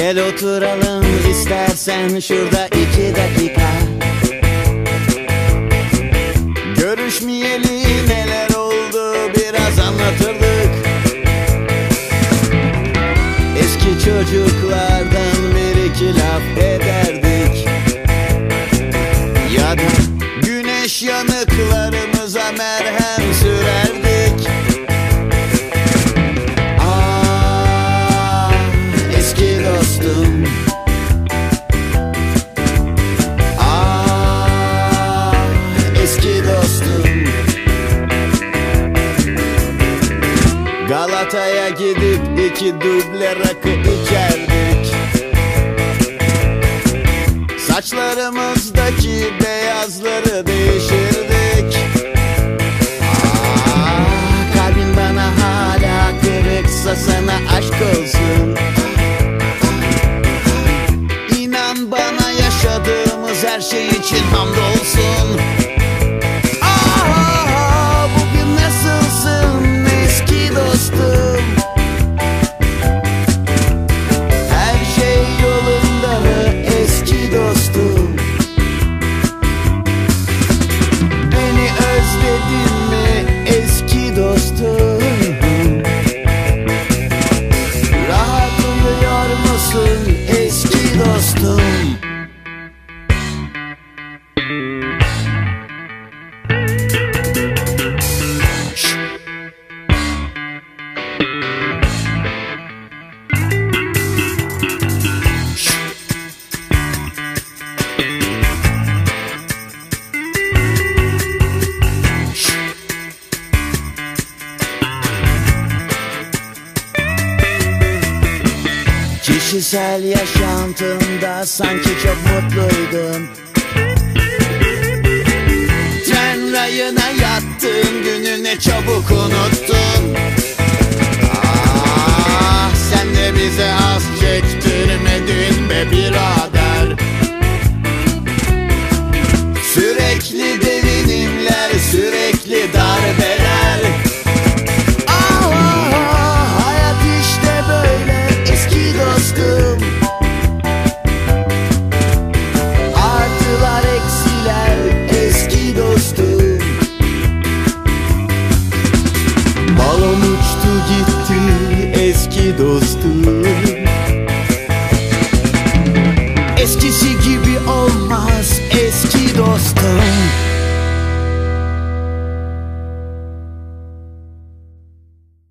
Gel oturalım istersen şurada iki dakika. Görüşmeyeli neler oldu biraz anlatırdık. Eski çocuklardan bir iki laf ederdik. Ya da güneş yanıklarımıza merhem Galata'ya gidip iki duble rakı içerdik. Saçlarımızdaki beyazları değişirdik. Ah, kalbin bana hala kırıksa sana aşk olsun. İnan bana yaşadığımız her şey için hamdolsun do Kişisel yaşantında sanki çok mutluydun Tren rayına yattığın günü çabuk unuttun dostum